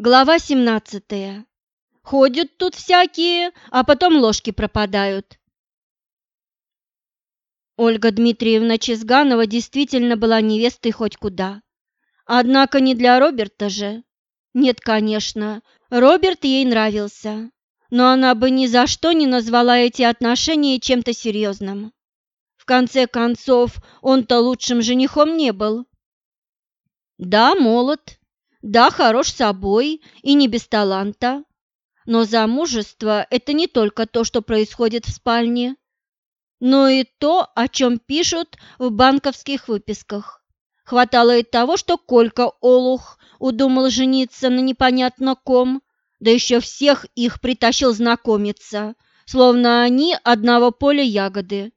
Глава 17. Ходят тут всякие, а потом ложки пропадают. Ольга Дмитриевна Чизганова действительно была невестой хоть куда. Однако не для Роберта же. Нет, конечно, Роберт ей нравился, но она бы ни за что не назвала эти отношения чем-то серьезным. В конце концов, он-то лучшим женихом не был. Да, молод, да, хорош собой и не без таланта. Но замужество – это не только то, что происходит в спальне, но и то, о чем пишут в банковских выписках. Хватало и того, что Колька Олух удумал жениться на непонятно ком, да еще всех их притащил знакомиться, словно они одного поля ягоды.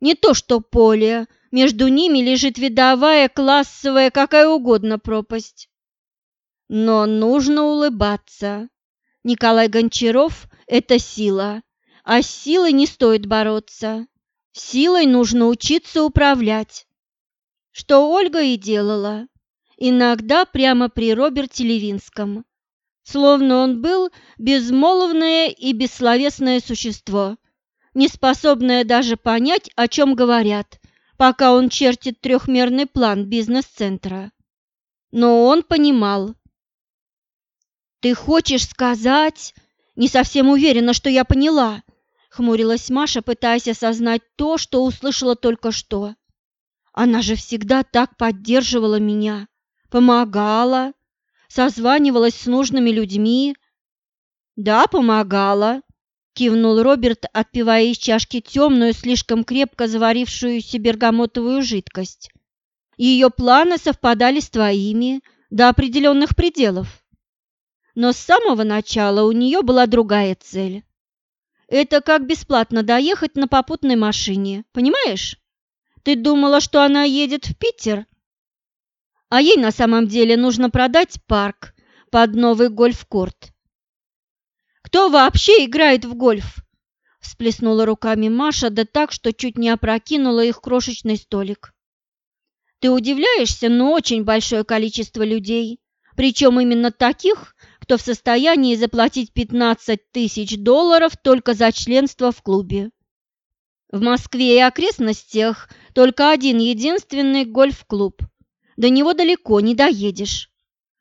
Не то что поле, между ними лежит видовая, классовая, какая угодно пропасть. Но нужно улыбаться. Николай Гончаров – это сила, а с силой не стоит бороться. Силой нужно учиться управлять. Что Ольга и делала. Иногда прямо при Роберте Левинском. Словно он был безмолвное и бессловесное существо, не способное даже понять, о чем говорят, пока он чертит трехмерный план бизнес-центра. Но он понимал. «Ты хочешь сказать...» «Не совсем уверена, что я поняла», — хмурилась Маша, пытаясь осознать то, что услышала только что. «Она же всегда так поддерживала меня, помогала, созванивалась с нужными людьми». «Да, помогала», кивнул Роберт, отпивая из чашки темную, слишком крепко заварившуюся бергамотовую жидкость. Ее планы совпадали с твоими до определенных пределов. Но с самого начала у нее была другая цель. Это как бесплатно доехать на попутной машине, понимаешь? Ты думала, что она едет в Питер? А ей на самом деле нужно продать парк под новый гольф-корт кто вообще играет в гольф?» Всплеснула руками Маша, да так, что чуть не опрокинула их крошечный столик. «Ты удивляешься, но очень большое количество людей, причем именно таких, кто в состоянии заплатить 15 тысяч долларов только за членство в клубе. В Москве и окрестностях только один единственный гольф-клуб. До него далеко не доедешь.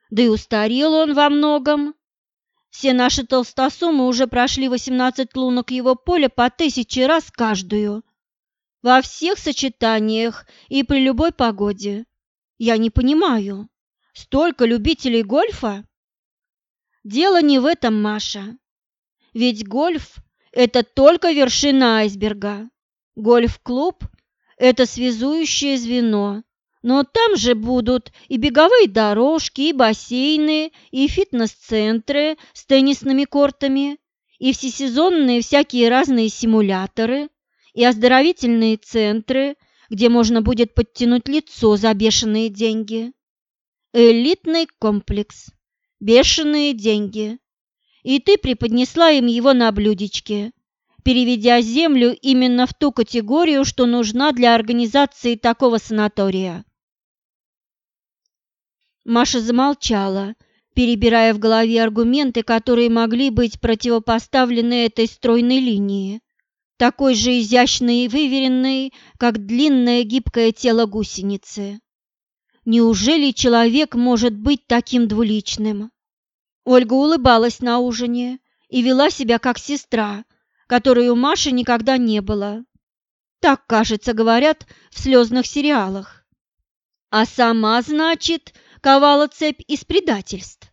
Да и устарел он во многом. Все наши толстосумы уже прошли 18 лунок его поля по тысяче раз каждую. Во всех сочетаниях и при любой погоде. Я не понимаю, столько любителей гольфа? Дело не в этом, Маша. Ведь гольф – это только вершина айсберга. Гольф-клуб – это связующее звено, но там же будут и беговые дорожки, и бассейны, и фитнес-центры с теннисными кортами, и всесезонные всякие разные симуляторы, и оздоровительные центры, где можно будет подтянуть лицо за бешеные деньги. Элитный комплекс. Бешеные деньги. И ты преподнесла им его на блюдечке, переведя землю именно в ту категорию, что нужна для организации такого санатория. Маша замолчала, перебирая в голове аргументы, которые могли быть противопоставлены этой стройной линии, такой же изящной и выверенной, как длинное гибкое тело гусеницы. Неужели человек может быть таким двуличным? Ольга улыбалась на ужине и вела себя как сестра, которой у Маши никогда не было. Так, кажется, говорят в слезных сериалах. А сама, значит, ковала цепь из предательств.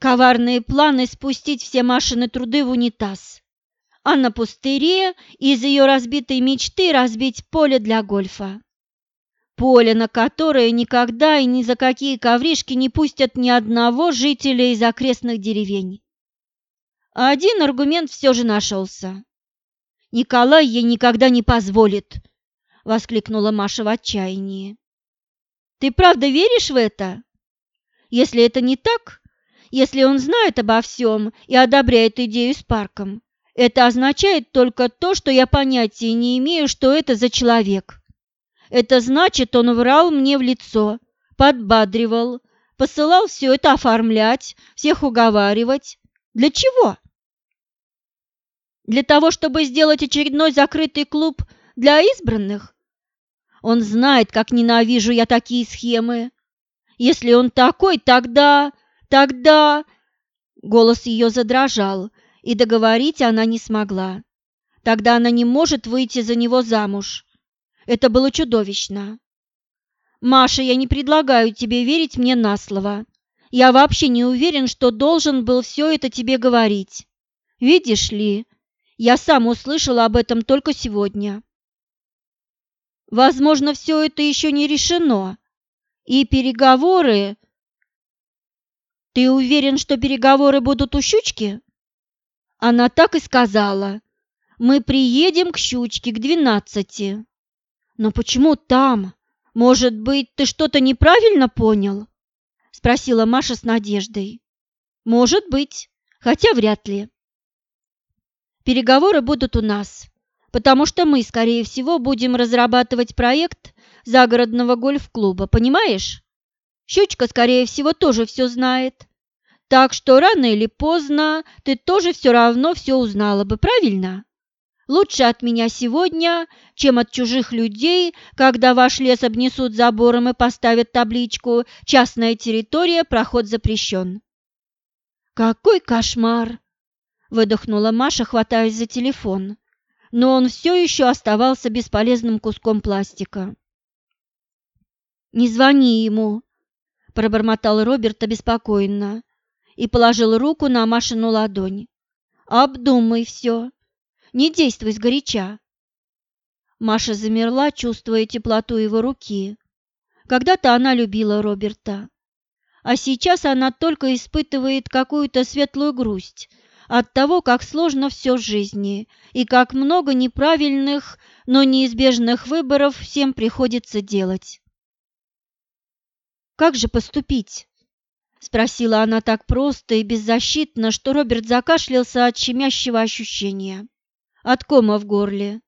Коварные планы спустить все Машины труды в унитаз, а на пустыре из ее разбитой мечты разбить поле для гольфа. Поле, на которое никогда и ни за какие ковришки не пустят ни одного жителя из окрестных деревень. Один аргумент все же нашелся. «Николай ей никогда не позволит!» — воскликнула Маша в отчаянии. «Ты правда веришь в это?» Если это не так, если он знает обо всем и одобряет идею с парком, это означает только то, что я понятия не имею, что это за человек. Это значит, он врал мне в лицо, подбадривал, посылал все это оформлять, всех уговаривать. Для чего? Для того, чтобы сделать очередной закрытый клуб для избранных? Он знает, как ненавижу я такие схемы. Если он такой, тогда... тогда...» Голос ее задрожал, и договорить она не смогла. Тогда она не может выйти за него замуж. Это было чудовищно. «Маша, я не предлагаю тебе верить мне на слово. Я вообще не уверен, что должен был все это тебе говорить. Видишь ли, я сам услышала об этом только сегодня. Возможно, все это еще не решено, и переговоры... Ты уверен, что переговоры будут у Щучки? Она так и сказала. Мы приедем к Щучке к двенадцати. Но почему там? Может быть, ты что-то неправильно понял? Спросила Маша с надеждой. Может быть, хотя вряд ли. Переговоры будут у нас, потому что мы, скорее всего, будем разрабатывать проект загородного гольф-клуба, понимаешь? Щучка, скорее всего, тоже все знает. Так что рано или поздно ты тоже все равно все узнала бы, правильно? Лучше от меня сегодня, чем от чужих людей, когда ваш лес обнесут забором и поставят табличку «Частная территория, проход запрещен». «Какой кошмар!» – выдохнула Маша, хватаясь за телефон. Но он все еще оставался бесполезным куском пластика. «Не звони ему», – пробормотал Роберт обеспокоенно и положил руку на Машину ладонь. «Обдумай все. Не действуй сгоряча». Маша замерла, чувствуя теплоту его руки. Когда-то она любила Роберта, а сейчас она только испытывает какую-то светлую грусть от того, как сложно все в жизни и как много неправильных, но неизбежных выборов всем приходится делать. Как же поступить? Спросила она так просто и беззащитно, что Роберт закашлялся от щемящего ощущения, от кома в горле.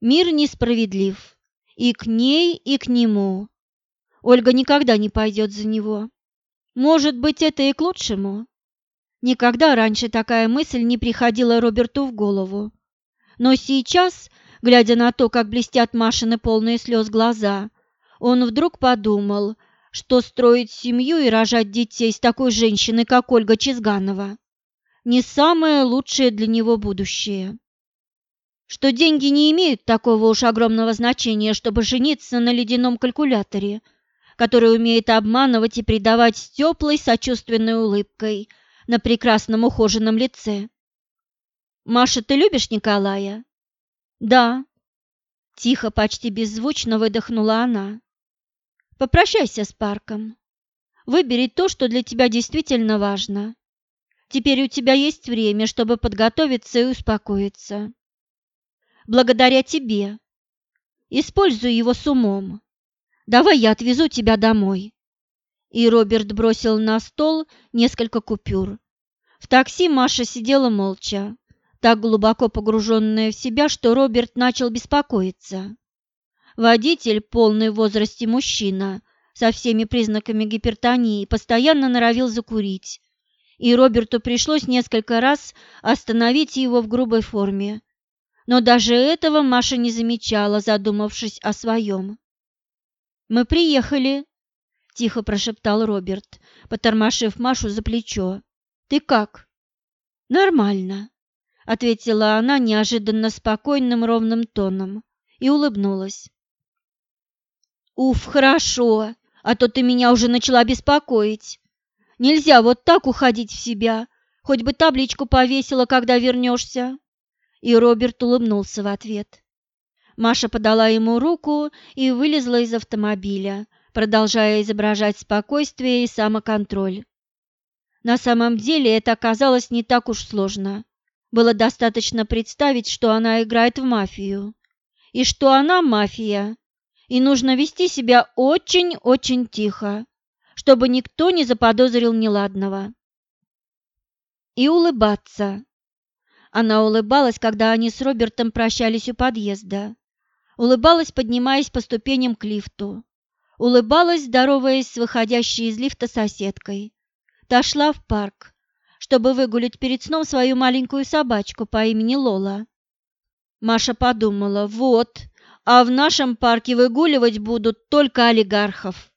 Мир несправедлив и к ней, и к нему. Ольга никогда не пойдет за него. Может быть, это и к лучшему? Никогда раньше такая мысль не приходила Роберту в голову. Но сейчас, глядя на то, как блестят Машины полные слез глаза, он вдруг подумал, что строить семью и рожать детей с такой женщиной, как Ольга Чизганова, не самое лучшее для него будущее. Что деньги не имеют такого уж огромного значения, чтобы жениться на ледяном калькуляторе, который умеет обманывать и предавать с теплой сочувственной улыбкой на прекрасном ухоженном лице. «Маша, ты любишь Николая?» «Да», – тихо, почти беззвучно выдохнула она. Попрощайся с парком. Выбери то, что для тебя действительно важно. Теперь у тебя есть время, чтобы подготовиться и успокоиться. Благодаря тебе. Используй его с умом. Давай я отвезу тебя домой. И Роберт бросил на стол несколько купюр. В такси Маша сидела молча, так глубоко погруженная в себя, что Роберт начал беспокоиться. Водитель, полный в возрасте мужчина, со всеми признаками гипертонии, постоянно норовил закурить, и Роберту пришлось несколько раз остановить его в грубой форме. Но даже этого Маша не замечала, задумавшись о своем. «Мы приехали», – тихо прошептал Роберт, потормошив Машу за плечо. «Ты как?» «Нормально», – ответила она неожиданно спокойным ровным тоном и улыбнулась. Уф, хорошо, а то ты меня уже начала беспокоить. Нельзя вот так уходить в себя, хоть бы табличку повесила, когда вернешься. И Роберт улыбнулся в ответ. Маша подала ему руку и вылезла из автомобиля, продолжая изображать спокойствие и самоконтроль. На самом деле это оказалось не так уж сложно. Было достаточно представить, что она играет в мафию. И что она мафия, и нужно вести себя очень-очень тихо, чтобы никто не заподозрил неладного. И улыбаться. Она улыбалась, когда они с Робертом прощались у подъезда. Улыбалась, поднимаясь по ступеням к лифту. улыбалась, здороваясь с выходящей из лифта соседкой. Та шла в парк, чтобы выгулять перед сном свою маленькую собачку по имени Лола. Маша подумала, вот, а в нашем парке выгуливать будут только олигархов.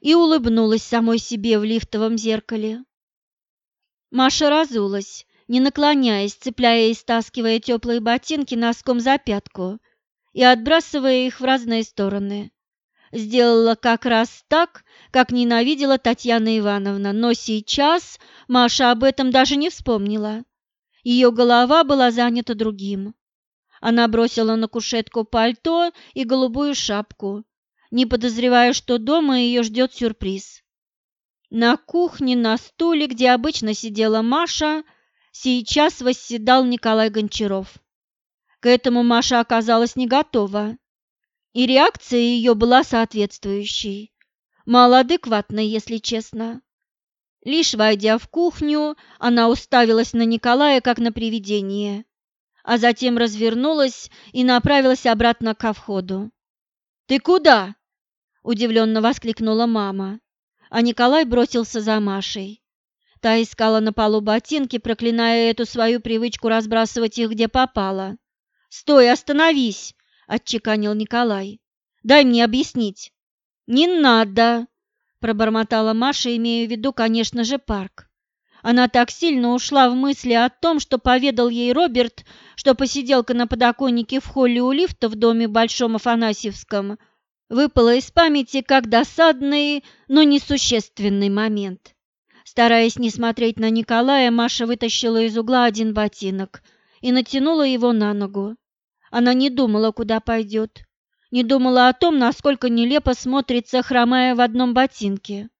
И улыбнулась самой себе в лифтовом зеркале. Маша разулась, не наклоняясь, цепляя и стаскивая теплые ботинки носком за пятку и отбрасывая их в разные стороны. Сделала как раз так, как ненавидела Татьяна Ивановна, но сейчас Маша об этом даже не вспомнила. Ее голова была занята другим. Она бросила на кушетку пальто и голубую шапку, не подозревая, что дома ее ждет сюрприз. На кухне, на стуле, где обычно сидела Маша, сейчас восседал Николай Гончаров. К этому Маша оказалась не готова, и реакция ее была соответствующей, малоадекватной, если честно. Лишь войдя в кухню, она уставилась на Николая, как на привидение, а затем развернулась и направилась обратно ко входу. «Ты куда?» – удивленно воскликнула мама а Николай бросился за Машей. Та искала на полу ботинки, проклиная эту свою привычку разбрасывать их где попало. «Стой, остановись!» – отчеканил Николай. «Дай мне объяснить». «Не надо!» – пробормотала Маша, имея в виду, конечно же, парк. Она так сильно ушла в мысли о том, что поведал ей Роберт, что посиделка на подоконнике в холле у лифта в доме Большом Афанасьевском – выпало из памяти как досадный, но несущественный момент. Стараясь не смотреть на Николая, Маша вытащила из угла один ботинок и натянула его на ногу. Она не думала, куда пойдет, не думала о том, насколько нелепо смотрится, хромая в одном ботинке.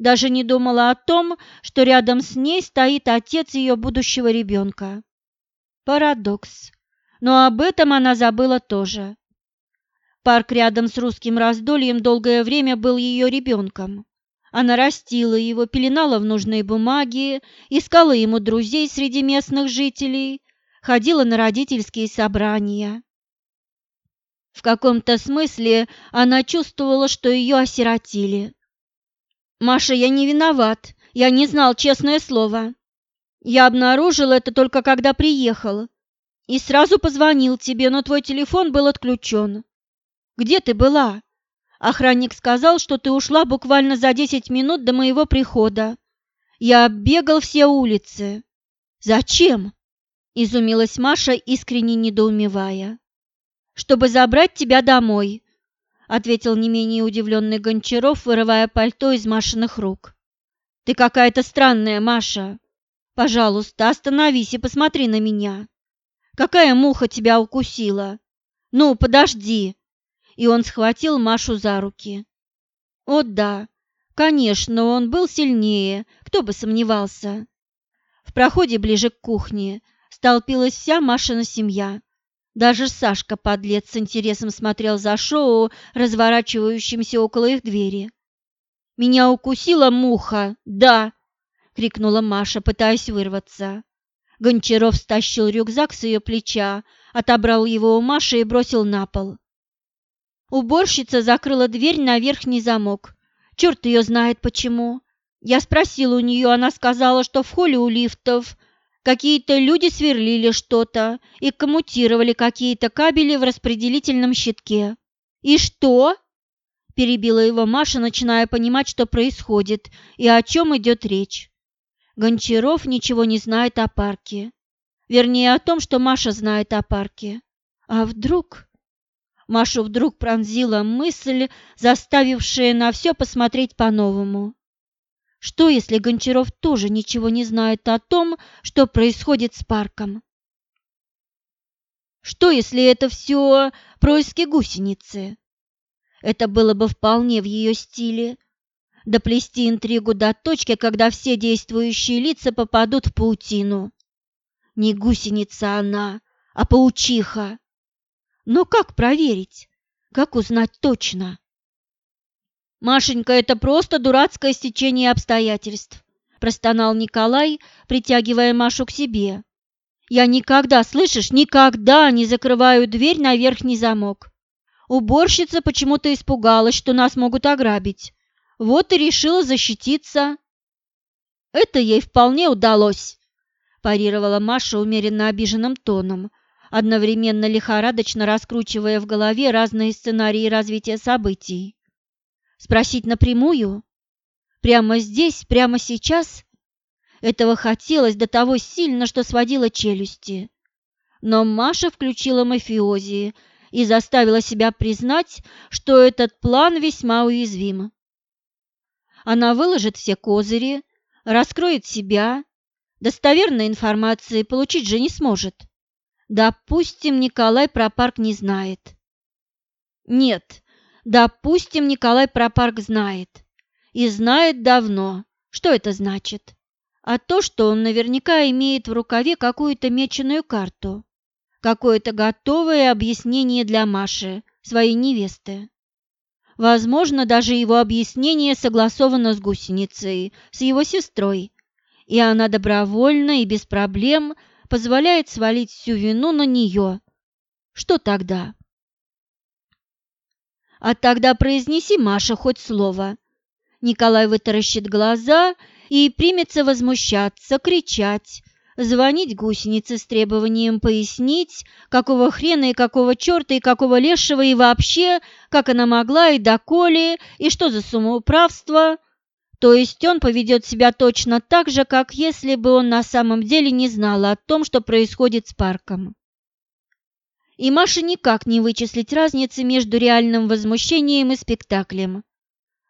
Даже не думала о том, что рядом с ней стоит отец ее будущего ребенка. Парадокс. Но об этом она забыла тоже. Парк рядом с русским раздольем долгое время был ее ребенком. Она растила его, пеленала в нужные бумаги, искала ему друзей среди местных жителей, ходила на родительские собрания. В каком-то смысле она чувствовала, что ее осиротили. «Маша, я не виноват, я не знал, честное слово. Я обнаружил это только когда приехал и сразу позвонил тебе, но твой телефон был отключен. Где ты была? Охранник сказал, что ты ушла буквально за десять минут до моего прихода. Я оббегал все улицы. Зачем? Изумилась Маша, искренне недоумевая. Чтобы забрать тебя домой, ответил не менее удивленный Гончаров, вырывая пальто из Машиных рук. Ты какая-то странная, Маша. Пожалуйста, остановись и посмотри на меня. Какая муха тебя укусила? Ну, подожди, и он схватил Машу за руки. О да, конечно, он был сильнее, кто бы сомневался. В проходе ближе к кухне столпилась вся Машина семья. Даже Сашка, подлец, с интересом смотрел за шоу, разворачивающимся около их двери. «Меня укусила муха, да!» — крикнула Маша, пытаясь вырваться. Гончаров стащил рюкзак с ее плеча, отобрал его у Маши и бросил на пол. Уборщица закрыла дверь на верхний замок. Черт ее знает почему. Я спросила у нее, она сказала, что в холле у лифтов какие-то люди сверлили что-то и коммутировали какие-то кабели в распределительном щитке. «И что?» – перебила его Маша, начиная понимать, что происходит и о чем идет речь. Гончаров ничего не знает о парке. Вернее, о том, что Маша знает о парке. А вдруг... Машу вдруг пронзила мысль, заставившая на все посмотреть по-новому. Что, если Гончаров тоже ничего не знает о том, что происходит с парком? Что, если это все происки гусеницы? Это было бы вполне в ее стиле. Доплести интригу до точки, когда все действующие лица попадут в паутину. Не гусеница она, а паучиха. Но как проверить? Как узнать точно? Машенька, это просто дурацкое стечение обстоятельств, простонал Николай, притягивая Машу к себе. Я никогда, слышишь, никогда не закрываю дверь на верхний замок. Уборщица почему-то испугалась, что нас могут ограбить. Вот и решила защититься. Это ей вполне удалось, парировала Маша умеренно обиженным тоном, одновременно лихорадочно раскручивая в голове разные сценарии развития событий. Спросить напрямую? Прямо здесь, прямо сейчас? Этого хотелось до того сильно, что сводило челюсти. Но Маша включила мафиози и заставила себя признать, что этот план весьма уязвим. Она выложит все козыри, раскроет себя, достоверной информации получить же не сможет. Допустим, Николай про парк не знает. Нет, допустим, Николай про парк знает. И знает давно. Что это значит? А то, что он наверняка имеет в рукаве какую-то меченую карту какое-то готовое объяснение для Маши, своей невесты. Возможно, даже его объяснение согласовано с гусеницей, с его сестрой, и она добровольно и без проблем позволяет свалить всю вину на нее. Что тогда? А тогда произнеси, Маша, хоть слово. Николай вытаращит глаза и примется возмущаться, кричать, звонить гусенице с требованием пояснить, какого хрена и какого черта и какого лешего и вообще, как она могла и доколе, и что за самоуправство. То есть он поведет себя точно так же, как если бы он на самом деле не знал о том, что происходит с парком. И Маше никак не вычислить разницы между реальным возмущением и спектаклем.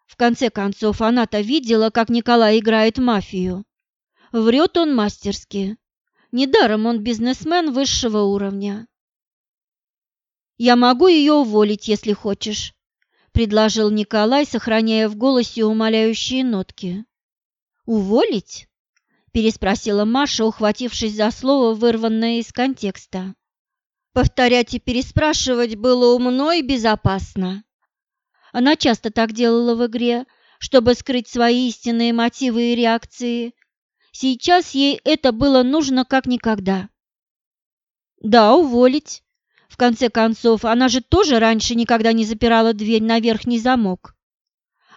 В конце концов, она-то видела, как Николай играет мафию. Врет он мастерски. Недаром он бизнесмен высшего уровня. «Я могу ее уволить, если хочешь», – предложил Николай, сохраняя в голосе умоляющие нотки. «Уволить?» – переспросила Маша, ухватившись за слово, вырванное из контекста. Повторять и переспрашивать было умно и безопасно. Она часто так делала в игре, чтобы скрыть свои истинные мотивы и реакции, Сейчас ей это было нужно как никогда. Да, уволить. В конце концов, она же тоже раньше никогда не запирала дверь на верхний замок.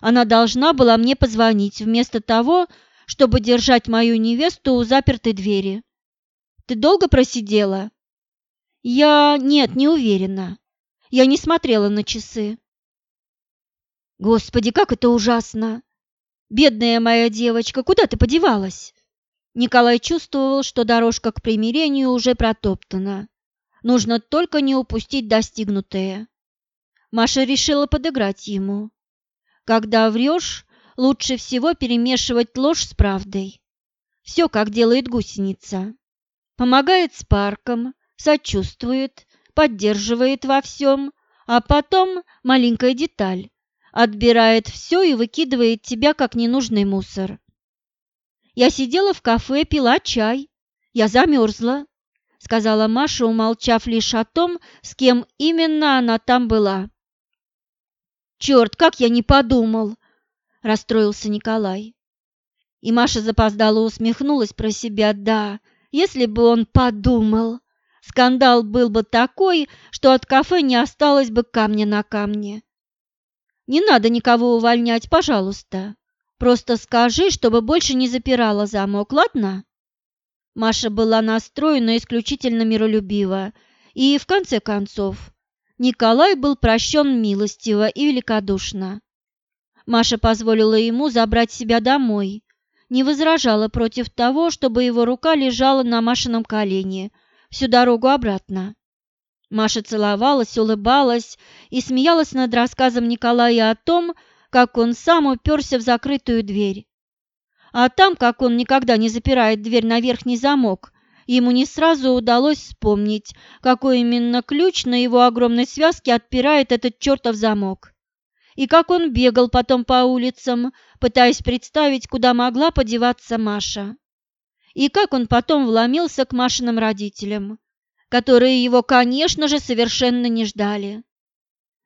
Она должна была мне позвонить вместо того, чтобы держать мою невесту у запертой двери. Ты долго просидела? Я... нет, не уверена. Я не смотрела на часы. Господи, как это ужасно! Бедная моя девочка, куда ты подевалась? Николай чувствовал, что дорожка к примирению уже протоптана. Нужно только не упустить достигнутое. Маша решила подыграть ему. Когда врешь, лучше всего перемешивать ложь с правдой. Все, как делает гусеница. Помогает с парком, сочувствует, поддерживает во всем, а потом маленькая деталь. Отбирает все и выкидывает тебя, как ненужный мусор. Я сидела в кафе, пила чай. Я замерзла», — сказала Маша, умолчав лишь о том, с кем именно она там была. «Черт, как я не подумал!» — расстроился Николай. И Маша запоздала усмехнулась про себя. «Да, если бы он подумал, скандал был бы такой, что от кафе не осталось бы камня на камне. Не надо никого увольнять, пожалуйста. Просто скажи, чтобы больше не запирала замок, ладно?» Маша была настроена исключительно миролюбиво, и, в конце концов, Николай был прощен милостиво и великодушно. Маша позволила ему забрать себя домой, не возражала против того, чтобы его рука лежала на Машином колене всю дорогу обратно. Маша целовалась, улыбалась и смеялась над рассказом Николая о том, как он сам уперся в закрытую дверь. А там, как он никогда не запирает дверь на верхний замок, ему не сразу удалось вспомнить, какой именно ключ на его огромной связке отпирает этот чертов замок. И как он бегал потом по улицам, пытаясь представить, куда могла подеваться Маша. И как он потом вломился к Машиным родителям, которые его, конечно же, совершенно не ждали.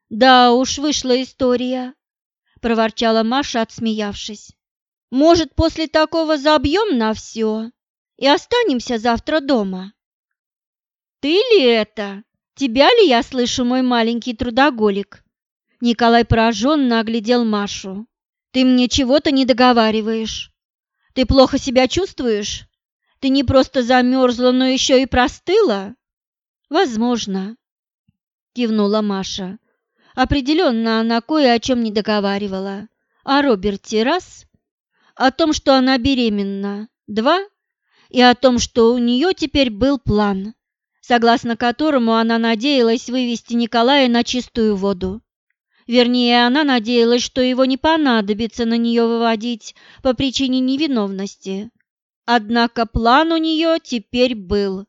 Да уж, вышла история. – проворчала Маша, отсмеявшись. «Может, после такого забьем на все и останемся завтра дома?» «Ты ли это?» Тебя ли я слышу, мой маленький трудоголик?» Николай пораженно оглядел Машу. «Ты мне чего-то не договариваешь. Ты плохо себя чувствуешь? Ты не просто замерзла, но еще и простыла?» «Возможно», — кивнула Маша. Определенно она кое о чем не договаривала. О Роберте раз, о том, что она беременна два, и о том, что у нее теперь был план, согласно которому она надеялась вывести Николая на чистую воду. Вернее, она надеялась, что его не понадобится на нее выводить по причине невиновности. Однако план у нее теперь был.